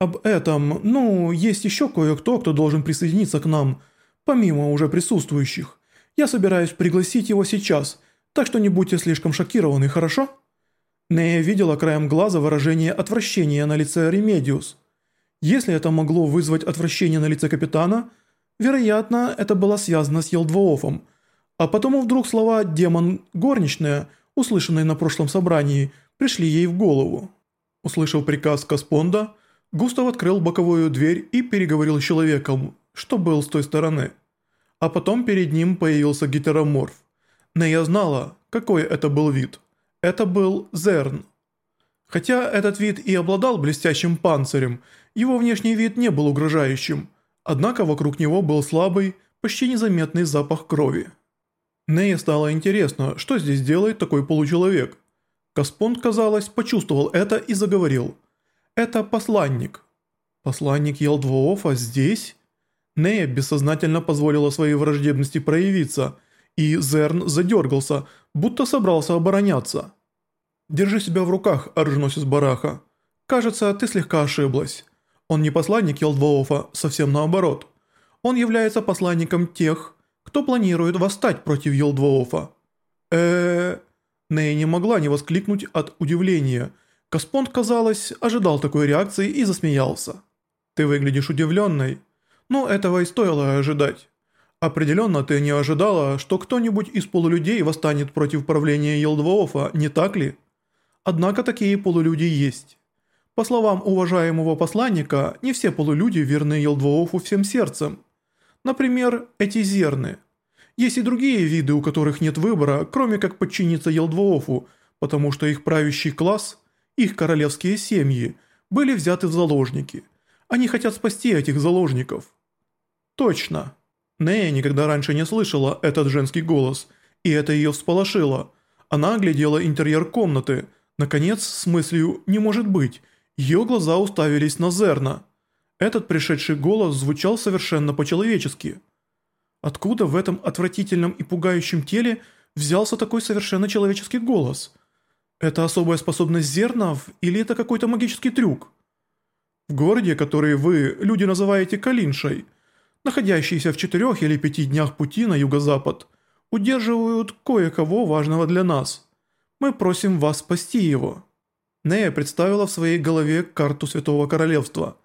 Об этом, ну, есть еще кое-кто, кто должен присоединиться к нам, помимо уже присутствующих. Я собираюсь пригласить его сейчас, так что не будьте слишком шокированы, хорошо?» Нея видела краем глаза выражение отвращения на лице Ремедиус. Если это могло вызвать отвращение на лице капитана, вероятно, это было связано с Елдвоофом, а потому вдруг слова «демон горничная», услышанные на прошлом собрании, пришли ей в голову. Услышав приказ Каспонда, Густав открыл боковую дверь и переговорил с человеком, что был с той стороны. А потом перед ним появился гетероморф. Нея знала, какой это был вид. Это был Зерн. Хотя этот вид и обладал блестящим панцирем, его внешний вид не был угрожающим, однако вокруг него был слабый, почти незаметный запах крови. Нее стало интересно, что здесь делает такой получеловек. Каспонд, казалось, почувствовал это и заговорил. «Это посланник». «Посланник Елдвоофа здесь?» Нея бессознательно позволила своей враждебности проявиться, и Зерн задергался, будто собрался обороняться. «Держи себя в руках, оруженосец Бараха. Кажется, ты слегка ошиблась. Он не посланник Елдвоофа, совсем наоборот. Он является посланником тех, кто планирует восстать против Елдвоофа». э Нея не могла не воскликнуть от удивления. Каспонд, казалось, ожидал такой реакции и засмеялся. «Ты выглядишь удивленной. Ну, этого и стоило ожидать. Определенно ты не ожидала, что кто-нибудь из полулюдей восстанет против правления Елдвоофа, не так ли? Однако такие полулюди есть». По словам уважаемого посланника, не все полулюди верны Елдвоофу всем сердцем. Например, эти зерны. Есть и другие виды, у которых нет выбора, кроме как подчиниться Елдвоофу, потому что их правящий класс, их королевские семьи, были взяты в заложники. Они хотят спасти этих заложников. Точно. Нея никогда раньше не слышала этот женский голос, и это ее всполошило. Она оглядела интерьер комнаты, наконец, с мыслью «не может быть», ее глаза уставились на Зерна. Этот пришедший голос звучал совершенно по-человечески. Откуда в этом отвратительном и пугающем теле взялся такой совершенно человеческий голос? Это особая способность зернов или это какой-то магический трюк? В городе, который вы, люди, называете Калиншей, находящийся в четырех или пяти днях пути на юго-запад, удерживают кое-кого важного для нас. Мы просим вас спасти его». Нея представила в своей голове карту Святого Королевства.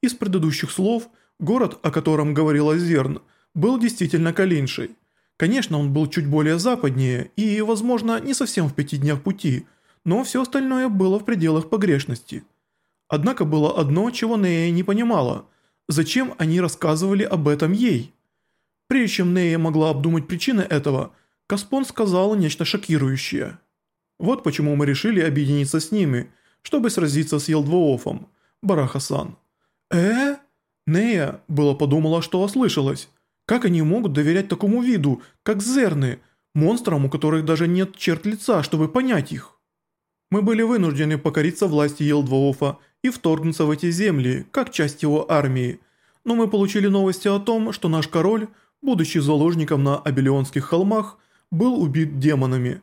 Из предыдущих слов, город, о котором говорила Зерн, был действительно Калиншей. Конечно, он был чуть более западнее и, возможно, не совсем в пяти днях пути, но все остальное было в пределах погрешности. Однако было одно, чего Нея не понимала. Зачем они рассказывали об этом ей? Прежде чем Нея могла обдумать причины этого, Каспон сказал нечто шокирующее. Вот почему мы решили объединиться с ними, чтобы сразиться с Елдвоофом, Барахасан. э Нея было подумала, что ослышалась. Как они могут доверять такому виду, как зерны, монстрам, у которых даже нет черт лица, чтобы понять их? Мы были вынуждены покориться власти Елдвоофа и вторгнуться в эти земли, как часть его армии. Но мы получили новости о том, что наш король, будучи заложником на Абелионских холмах, был убит демонами.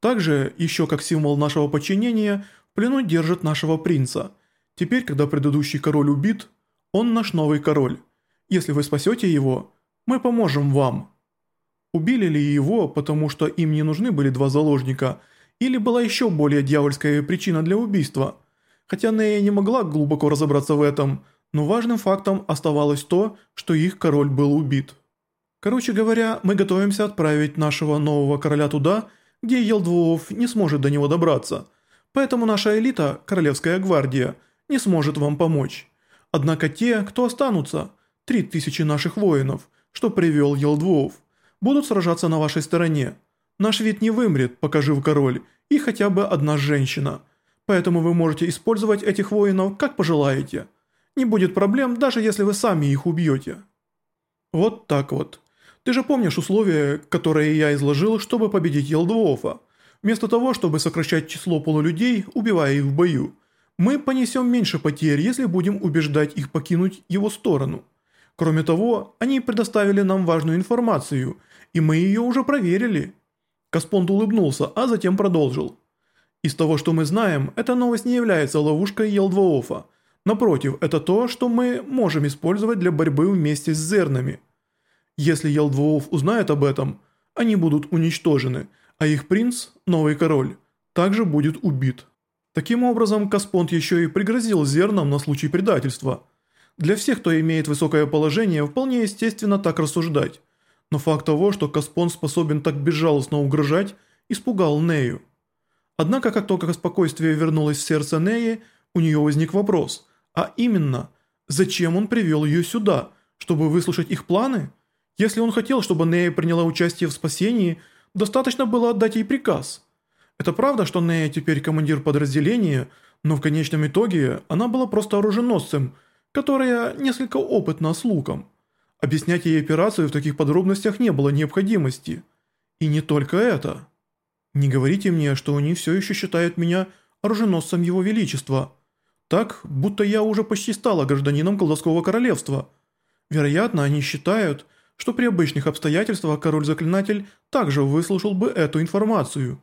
Также, еще как символ нашего подчинения, в плену держит нашего принца. Теперь, когда предыдущий король убит, он наш новый король. Если вы спасете его, мы поможем вам». Убили ли его, потому что им не нужны были два заложника, или была еще более дьявольская причина для убийства? Хотя Нея не могла глубоко разобраться в этом, но важным фактом оставалось то, что их король был убит. Короче говоря, мы готовимся отправить нашего нового короля туда, где Елдвуов не сможет до него добраться. Поэтому наша элита, Королевская гвардия, не сможет вам помочь. Однако те, кто останутся, три тысячи наших воинов, что привел Елдвуов, будут сражаться на вашей стороне. Наш вид не вымрет, пока жив король, и хотя бы одна женщина. Поэтому вы можете использовать этих воинов как пожелаете. Не будет проблем, даже если вы сами их убьете. Вот так вот. Ты же помнишь условия, которые я изложил, чтобы победить Елдвоофа? Вместо того, чтобы сокращать число полулюдей, убивая их в бою, мы понесем меньше потерь, если будем убеждать их покинуть его сторону. Кроме того, они предоставили нам важную информацию, и мы ее уже проверили». Каспонд улыбнулся, а затем продолжил. «Из того, что мы знаем, эта новость не является ловушкой Елдвоофа, Напротив, это то, что мы можем использовать для борьбы вместе с зернами. Если Елдвоуф узнает об этом, они будут уничтожены, а их принц, новый король, также будет убит. Таким образом, Каспонт еще и пригрозил зернам на случай предательства. Для всех, кто имеет высокое положение, вполне естественно так рассуждать. Но факт того, что Каспонт способен так безжалостно угрожать, испугал Нею. Однако, как только спокойствие вернулось в сердце Неи, у нее возник вопрос, а именно, зачем он привел ее сюда, чтобы выслушать их планы? Если он хотел, чтобы Нея приняла участие в спасении, достаточно было отдать ей приказ. Это правда, что Нея теперь командир подразделения, но в конечном итоге она была просто оруженосцем, которая несколько опытна с луком. Объяснять ей операцию в таких подробностях не было необходимости. И не только это. Не говорите мне, что они все еще считают меня оруженосцем Его Величества. Так, будто я уже почти стала гражданином колдовского королевства. Вероятно, они считают, что при обычных обстоятельствах король-заклинатель также выслушал бы эту информацию.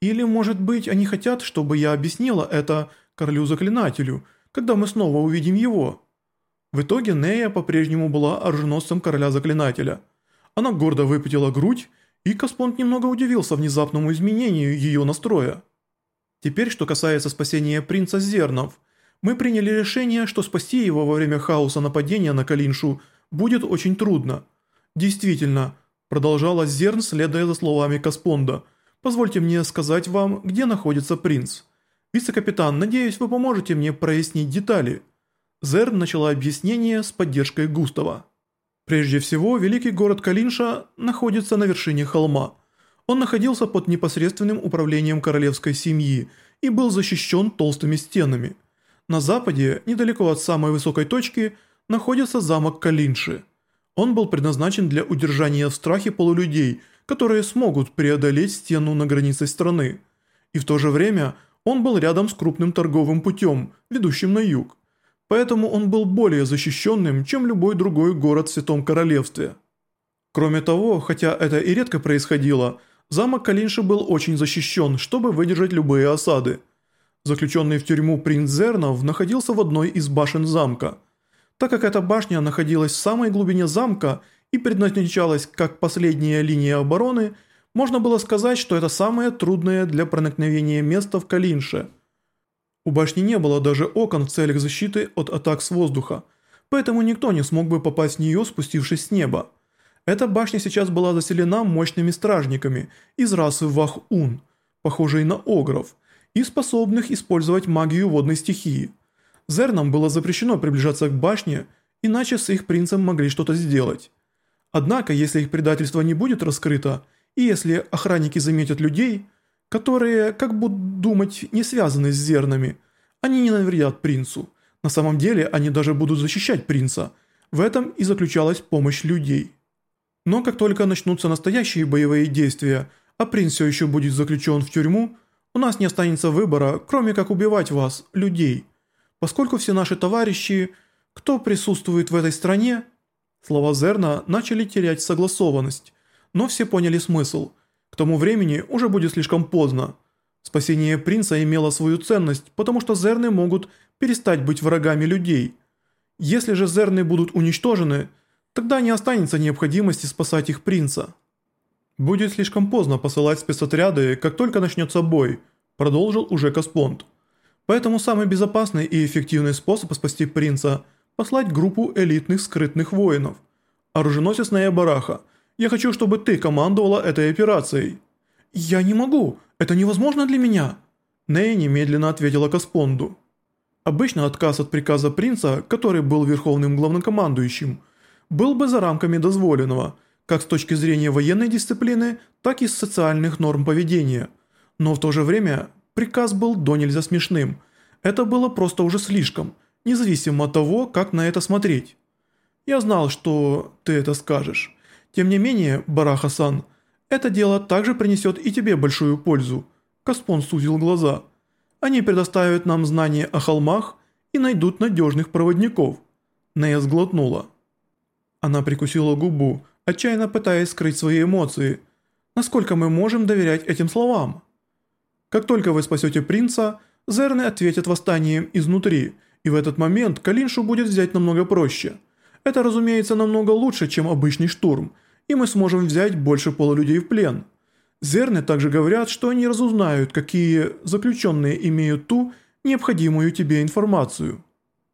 Или, может быть, они хотят, чтобы я объяснила это королю-заклинателю, когда мы снова увидим его. В итоге Нея по-прежнему была оруженосцем короля-заклинателя. Она гордо выпятила грудь и Каспонт немного удивился внезапному изменению ее настроя. Теперь, что касается спасения принца Зернов, мы приняли решение, что спасти его во время хаоса нападения на Калиншу будет очень трудно. Действительно, продолжала Зерн, следуя за словами Каспонда, позвольте мне сказать вам, где находится принц. Вице-капитан, надеюсь, вы поможете мне прояснить детали. Зерн начала объяснение с поддержкой Густава. Прежде всего, великий город Калинша находится на вершине холма. Он находился под непосредственным управлением королевской семьи и был защищен толстыми стенами. На западе, недалеко от самой высокой точки, находится замок Калинши. Он был предназначен для удержания в страхе полулюдей, которые смогут преодолеть стену на границе страны. И в то же время он был рядом с крупным торговым путем, ведущим на юг поэтому он был более защищенным, чем любой другой город в Святом Королевстве. Кроме того, хотя это и редко происходило, замок Калинши был очень защищен, чтобы выдержать любые осады. Заключенный в тюрьму принц Зернов находился в одной из башен замка. Так как эта башня находилась в самой глубине замка и предназначалась как последняя линия обороны, можно было сказать, что это самое трудное для проникновения место в Калинше – у башни не было даже окон в целях защиты от атак с воздуха, поэтому никто не смог бы попасть в нее, спустившись с неба. Эта башня сейчас была заселена мощными стражниками из расы Вах-Ун, похожей на огров, и способных использовать магию водной стихии. Зернам было запрещено приближаться к башне, иначе с их принцем могли что-то сделать. Однако, если их предательство не будет раскрыто, и если охранники заметят людей – которые, как будут думать, не связаны с зернами. Они не навредят принцу. На самом деле они даже будут защищать принца. В этом и заключалась помощь людей. Но как только начнутся настоящие боевые действия, а принц все еще будет заключен в тюрьму, у нас не останется выбора, кроме как убивать вас, людей. Поскольку все наши товарищи, кто присутствует в этой стране, слова Зерна начали терять согласованность, но все поняли смысл – к тому времени уже будет слишком поздно. Спасение принца имело свою ценность, потому что зерны могут перестать быть врагами людей. Если же зерны будут уничтожены, тогда не останется необходимости спасать их принца. «Будет слишком поздно посылать спецотряды, как только начнется бой», продолжил уже Каспонд. «Поэтому самый безопасный и эффективный способ спасти принца – послать группу элитных скрытных воинов. Оруженосец Бараха – я хочу, чтобы ты командовала этой операцией». «Я не могу. Это невозможно для меня». Нэй немедленно ответила Каспонду. Обычно отказ от приказа принца, который был верховным главнокомандующим, был бы за рамками дозволенного, как с точки зрения военной дисциплины, так и с социальных норм поведения. Но в то же время приказ был до нельзя смешным. Это было просто уже слишком, независимо от того, как на это смотреть. Я знал, что ты это скажешь. Тем не менее, Барахасан, это дело также принесет и тебе большую пользу. Каспон сузил глаза. Они предоставят нам знания о холмах и найдут надежных проводников. Нея сглотнула. Она прикусила губу, отчаянно пытаясь скрыть свои эмоции. Насколько мы можем доверять этим словам? Как только вы спасете принца, Зерны ответят восстанием изнутри, И в этот момент Калиншу будет взять намного проще. Это, разумеется, намного лучше, чем обычный штурм, и мы сможем взять больше полулюдей в плен. Зерны также говорят, что они разузнают, какие заключенные имеют ту необходимую тебе информацию.